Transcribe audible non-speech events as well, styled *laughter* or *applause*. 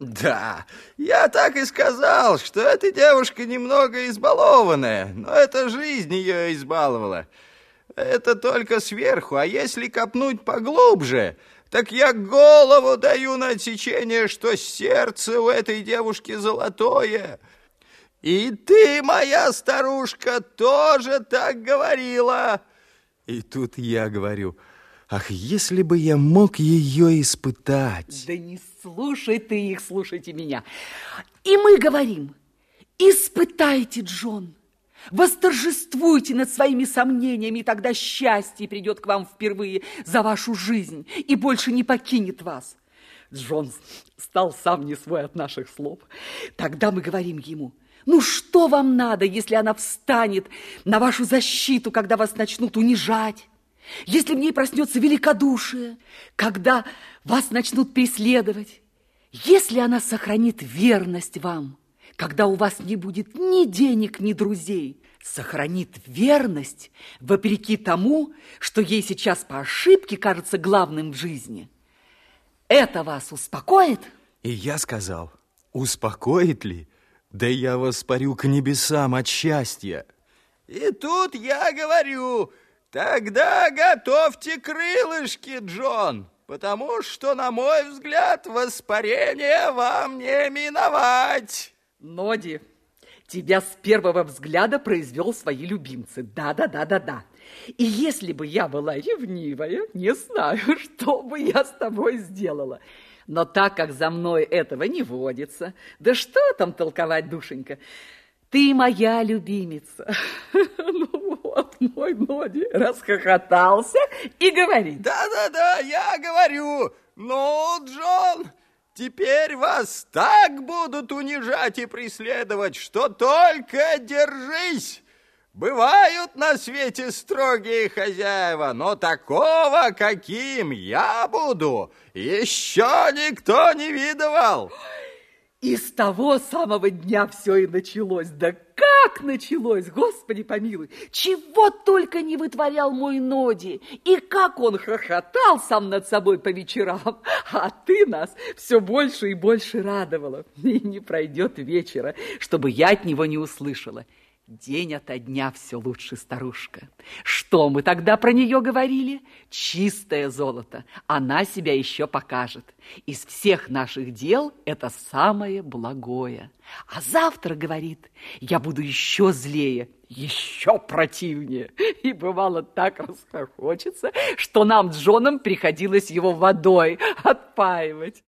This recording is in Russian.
Да, я так и сказал, что эта девушка немного избалованная, но это жизнь ее избаловала. Это только сверху, а если копнуть поглубже, так я голову даю на отсечение, что сердце у этой девушки золотое. И ты, моя старушка, тоже так говорила. И тут я говорю... Ах, если бы я мог ее испытать. Да не слушай ты их, слушайте меня. И мы говорим, испытайте, Джон. Восторжествуйте над своими сомнениями, и тогда счастье придет к вам впервые за вашу жизнь и больше не покинет вас. Джон стал сам не свой от наших слов. Тогда мы говорим ему, ну что вам надо, если она встанет на вашу защиту, когда вас начнут унижать? Если в ней проснется великодушие, когда вас начнут преследовать, если она сохранит верность вам, когда у вас не будет ни денег, ни друзей, сохранит верность вопреки тому, что ей сейчас по ошибке кажется главным в жизни. Это вас успокоит? И я сказал, успокоит ли? Да я воспарю к небесам от счастья. И тут я говорю, Тогда готовьте крылышки, Джон, потому что, на мой взгляд, воспарение вам не миновать. Ноди, тебя с первого взгляда произвел свои любимцы. Да-да-да-да-да. И если бы я была ревнивая, не знаю, *laughs* что бы я с тобой сделала. Но так как за мной этого не водится, да что там толковать, душенька, ты моя любимица. *laughs* Ну вот, мой Ноди расхохотался и говорит. Да-да-да, я говорю. Ну, Джон, теперь вас так будут унижать и преследовать, что только держись. Бывают на свете строгие хозяева, но такого, каким я буду, еще никто не видывал. И с того самого дня все и началось. Да как началось, Господи помилуй! Чего только не вытворял мой Ноди! И как он хохотал сам над собой по вечерам! А ты нас все больше и больше радовала. И не пройдет вечера, чтобы я от него не услышала. День ото дня все лучше, старушка. Что мы тогда про нее говорили? Чистое золото. Она себя еще покажет. Из всех наших дел это самое благое. А завтра, говорит, я буду еще злее, еще противнее. И бывало так расхохочется, что нам с Джоном приходилось его водой отпаивать.